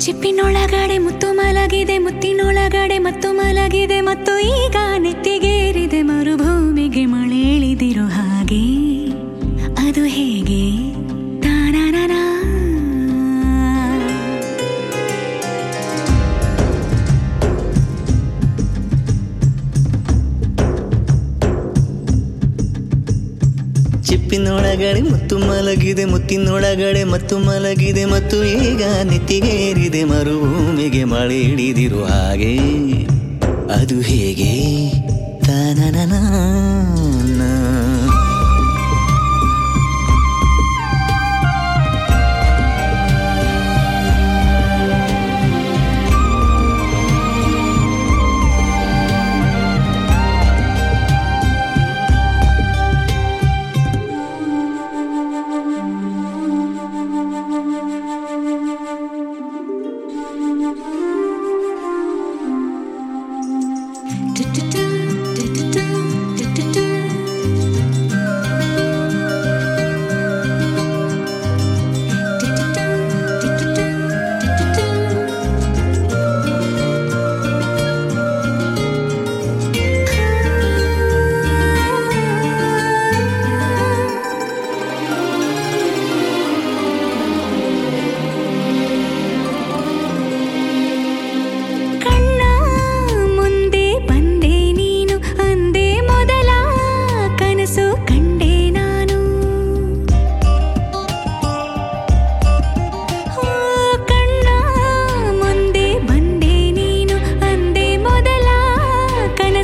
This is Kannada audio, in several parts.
ಚಿಪ್ಪಿನೊಳಗಡೆ ಮುತ್ತು ಮಲಗಿದೆ ಮುತ್ತಿನೊಳಗಡೆ ಮತ್ತು ಮಲಗಿದೆ ಮತ್ತು ಈಗ ನೆತ್ತಿಗೇರಿದೆ ಚಿಪ್ಪಿನೊಳಗಡೆ ಮತ್ತು ಮಲಗಿದೆ, ಮುತ್ತಿನೊಳಗಡೆ ಮತ್ತು ಮಲಗಿದೆ ಮತ್ತು ಈಗ ನೆತ್ತಿಗೇರಿದೆ, ಮರುಭೂಮಿಗೆ ಮಳೆ ಹಿಡಿದಿರುವ ಹಾಗೆ. ಅದು ಹೇಗೆ? ತಾನನನ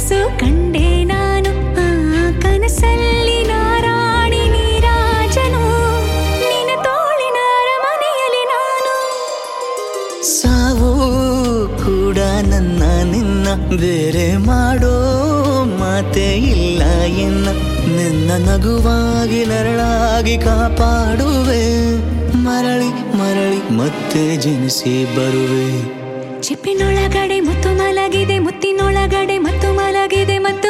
ಕನಸು ಕಂಡೆ ನಾನು. ಆ ಕನಸಲ್ಲಿ ನಾರಾಣಿ ನೀರಾಜನು. ನಿನ್ನ ತೋಳಿನ ಮನೆಯಲ್ಲಿ ನಾನು. ಸಾವು ಕೂಡ ನನ್ನ ನಿನ್ನ ಬೇರೆ ಮಾಡೋ ಮಾತೆ ಇಲ್ಲ ಎನ್ನ. ನಿನ್ನ ನಗುವಾಗಿ ನರಳಾಗಿ ಕಾಪಾಡುವೆ. ಮರಳಿ ಮರಳಿ ಮತ್ತೆ ಜನಿಸಿ ಬರುವೆ. ಚಿಪ್ಪಿನೊಳಗಡೆ ಮುತ್ತಿನೊಳಗಡೆ ಮತ್ತು ಮಲಗಿದೆ ಮತ್ತು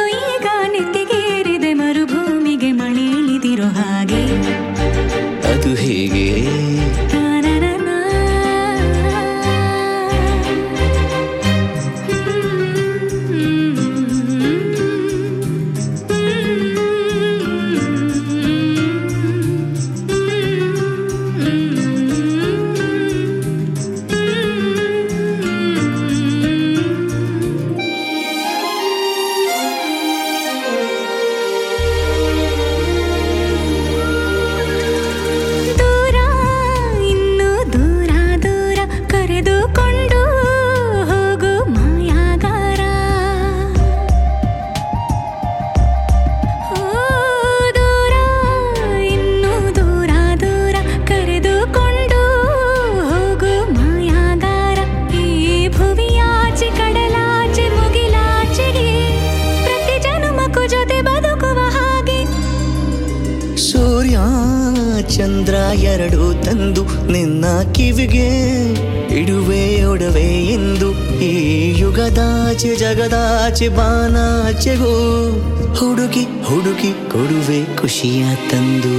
ಚಂದ್ರ ಎರಡು ತಂದು ನಿನ್ನ ಕಿವಿಗೆ ಇಡುವೆ ಒಡವೆ ಎಂದು ಈ ಯುಗದಾಚೆ ಜಗದಾಚೆ ಬಾನಾಚೆಗೂ ಹುಡುಕಿ ಹುಡುಕಿ ಕೊಡುವೆ ಖುಷಿಯ ತಂದು.